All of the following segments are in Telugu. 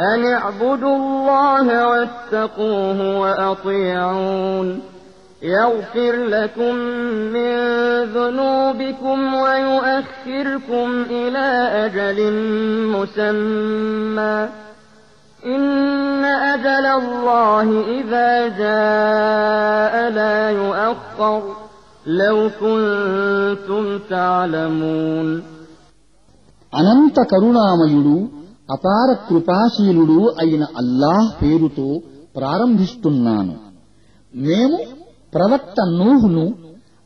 أن اعبدوا الله واتقوه وأطيعون يغفر لكم من ذنوبكم ويؤخركم إلى أجل مسمى إن أجل الله إذا جاء لا يؤخر لو كنتم تعلمون అనంత కరుణామయుడు అపార కృపాశీలుడు అయిన అల్లాహ్ పేరుతో ప్రారంభిస్తున్నాను. మేము ప్రవక్త నూహును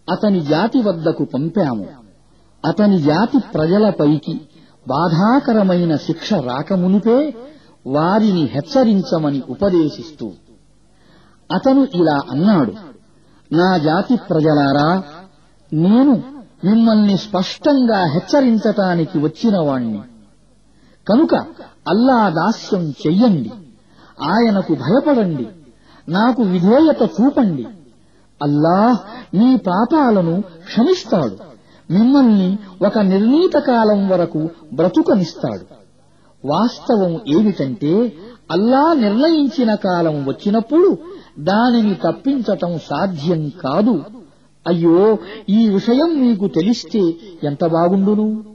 అతని జాతి వద్దకు పంపాము. అతని జాతి ప్రజలపైకి బాధాకరమైన శిక్ష రాకమునుపే వారిని హెచ్చరించమని ఉపదేశిస్తూ అతను ఇలా అన్నాడు నా జాతి ప్రజలారా నేను మిమ్మల్ని స్పష్టంగా హెచ్చరించటానికి వచ్చినవాణ్ణి కనుక అల్లా దాస్యం చెయ్యండి. ఆయనకు భయపడండి. నాకు విధేయత చూపండి. అల్లాహ్ మీ పాపాలను క్షమిస్తాడు. మిమ్మల్ని ఒక నిర్ణీత కాలం వరకు బ్రతుకనిస్తాడు. వాస్తవం ఏమిటంటే అల్లా నిర్ణయించిన కాలం వచ్చినప్పుడు దానిని తప్పించటం సాధ్యం కాదు. అయ్యో ఈ విషయం మీకు తెలిస్తే ఎంత బాగుండును?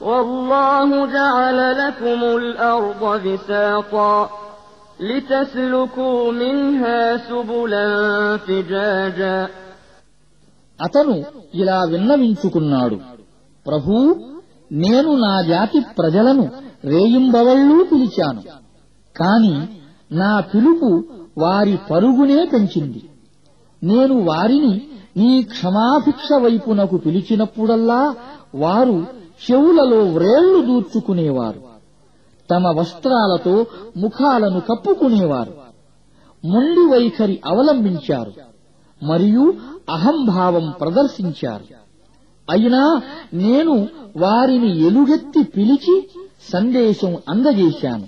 والله جعل لكم الأرض بساطا لتسلكوا منها سبلا فجاجا అతను ఇలా విన్నవించుకున్నాడు ప్రభూ నేను నా జాతి ప్రజలను రేయింబవళ్ళూ పిలిచాను కాని నా పిలుపు వారి పరుగునే పెంచింది నేను వారిని నీ క్షమాభిక్ష వైపునకు పిలిచినప్పుడల్లా వారు చెవులలో వ్రేళ్ళు దూర్చుకునేవారు. తమ వస్త్రాలతో ముఖాలను కప్పుకునేవారు. మొండి వైఖరి అవలంబించారు. మరియు అహంభావం ప్రదర్శించారు. అయినా నేను వారిని ఎలుగెత్తి పిలిచి సందేశం అందజేశాను.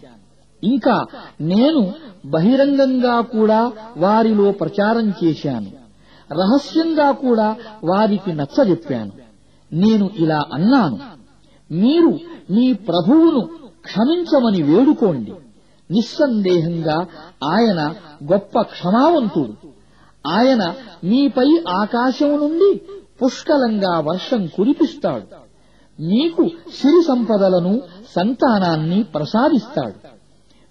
ఇంకా నేను బహిరంగంగా కూడా వారిలో ప్రచారం చేశాను. రహస్యంగా కూడా వారికి నచ్చజెప్పాను. నేను ఇలా అన్నాను. మీరు మీ ప్రభువును క్షమించమని వేడుకోండి. నిస్సందేహంగా ఆయన గొప్ప క్షమావంతుడు. ఆయన మీపై ఆకాశం నుండి పుష్కలంగా వర్షం కురిపిస్తాడు. మీకు సిరి సంపదలను సంతానాన్ని ప్రసాదిస్తాడు.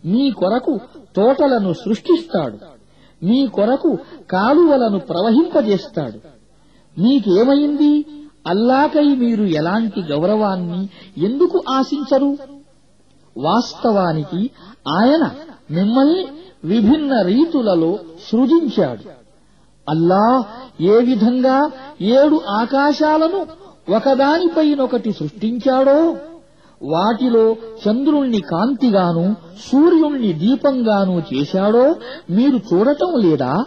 మీ కొరకు తోటలను సృష్టిస్తాడు. మీ కొరకు కాలువలను ప్రవహింపజేస్తాడు. మీకేమైంది? అల్లాకై మీరు ఎలాంటి గౌరవాన్ని ఎందుకు ఆశించరు? వాస్తవానికి ఆయన మిమ్మల్ని విభిన్న రీతులలో సృజించాడు. అల్లా ఏ విధంగా ఏడు ఆకాశాలను ఒకదానిపైనొకటి సృష్టించాడో వాటిలో చంద్రుణ్ణి కాంతిగాను సూర్యుణ్ణి దీపంగాను చేశాడో మీరు చూడటం లేదా?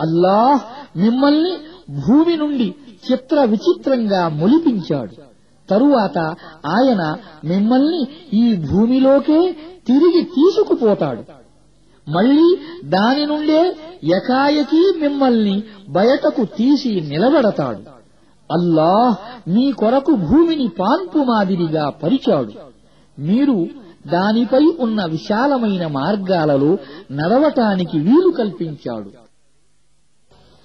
అల్లాహ్ మిమ్మల్ని భూమి నుండి చిత్ర విచిత్రంగా మొలిపించాడు. తరువాత ఆయన మిమ్మల్ని ఈ భూమిలోకే తిరిగి తీసుకుపోతాడు. మళ్ళీ దాని నుండే ఎకాయకి మిమ్మల్ని బయటకు తీసి నిలబడతాడు. అల్లాహ్ మీ కొరకు భూమిని పాన్పు మాదిరిగా పరిచాడు. మీరు దానిపై ఉన్న విశాలమైన మార్గాలలో నడవటానికి వీలు కల్పించాడు.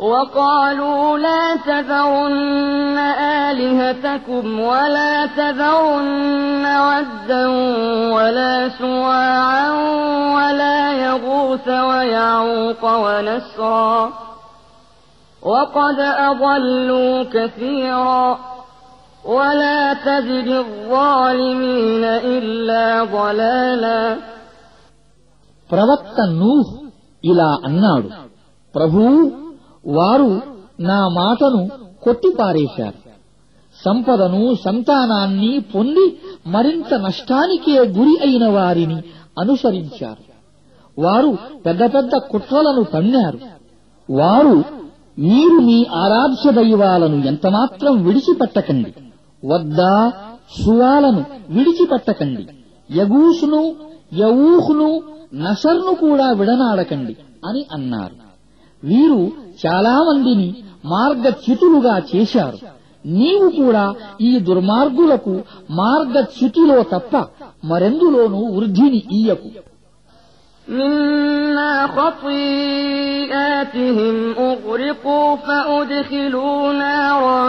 وقالوا لا تذرن آلهتكم ولا تذرن ودا ولا سواعا ولا يغوث ويعوق ونسرا وقد أضلوا كثيرا ولا تزد الظالمين إلا ضلالا ప్రవక్త నూహ్ ఇలా అన్నాడు ప్రభూ వారు నా మాటను కొట్టిపారేశారు. సంపదను సంతానాన్ని పొంది మరింత నష్టానికే గురి అయిన వారిని అనుసరించారు. వారు పెద్ద పెద్ద కుట్రలను పన్నారు వారు మీరు మీ ఆరాధ్య దైవాలను ఎంతమాత్రం విడిచిపెట్టకండి. వద్దా సువాలను విడిచిపెట్టకండి. యగూసును యవూహును నసర్ను కూడా విడనాడకండి అని అన్నారు. వీరు చాలా మందిని మార్గచ్యుతులుగా చేశారు నీవు కూడా ఈ దుర్మార్గులకు మార్గచ్యుతిలో తప్ప మరెందులోనూ వృద్ధిని ఇయ్యకు مما خطيئاتهم أغرقوا فأدخلوا نارا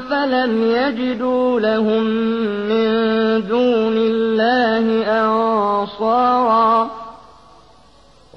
فلم يجدوا لهم من دون الله أنصارا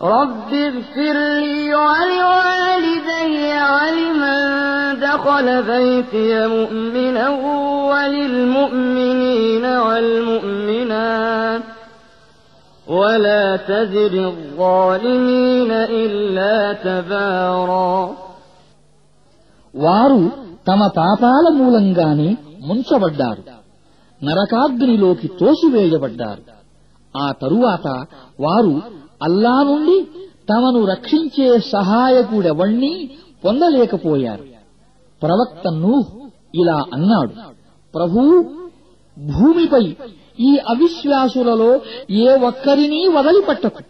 رب اغفر لي ولوالدي ولمن دخل بيتي مؤمنا وللمؤمنين والمؤمنات ولا تزد الظالمين إلا تبارا వారు తమ పాపాల మూలంగానే ముంచబడ్డారు నరకాగ్నిలోకి తోసివేయబడ్డారు ఆ తరువాత వారు అల్లా నుండి తమను రక్షించే సహాయకుడెవణ్ణి పొందలేకపోయారు. ప్రవక్త నూహ్ ఇలా అన్నాడు ప్రభూ భూమిపై ఈ అవిశ్వాసులలో ఏ ఒక్కరినీ వదిలిపెట్టకు.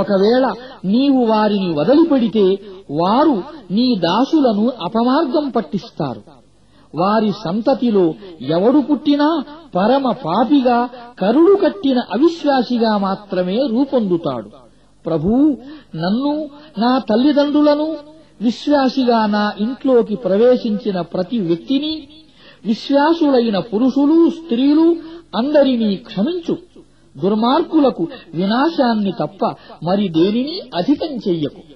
ఒకవేళ నీవు వారిని వదిలిపెడితే వారు నీ దాసులను అపమార్గం పట్టిస్తారు. వారి సంతతిలో ఎవడు పుట్టినా పరమ పాపిగా కరుడు కట్టిన అవిశ్వాసిగా మాత్రమే రూపొందుతాడు. ప్రభూ నన్ను నా తల్లిదండ్రులను విశ్వాసిగా నా ఇంట్లోకి ప్రవేశించిన ప్రతి వ్యక్తిని విశ్వాసులైన పురుషులు స్త్రీలు అందరినీ క్షమించు. దుర్మార్గులకు వినాశాన్ని తప్ప మరి దేనిని అధికం చెయ్యకు.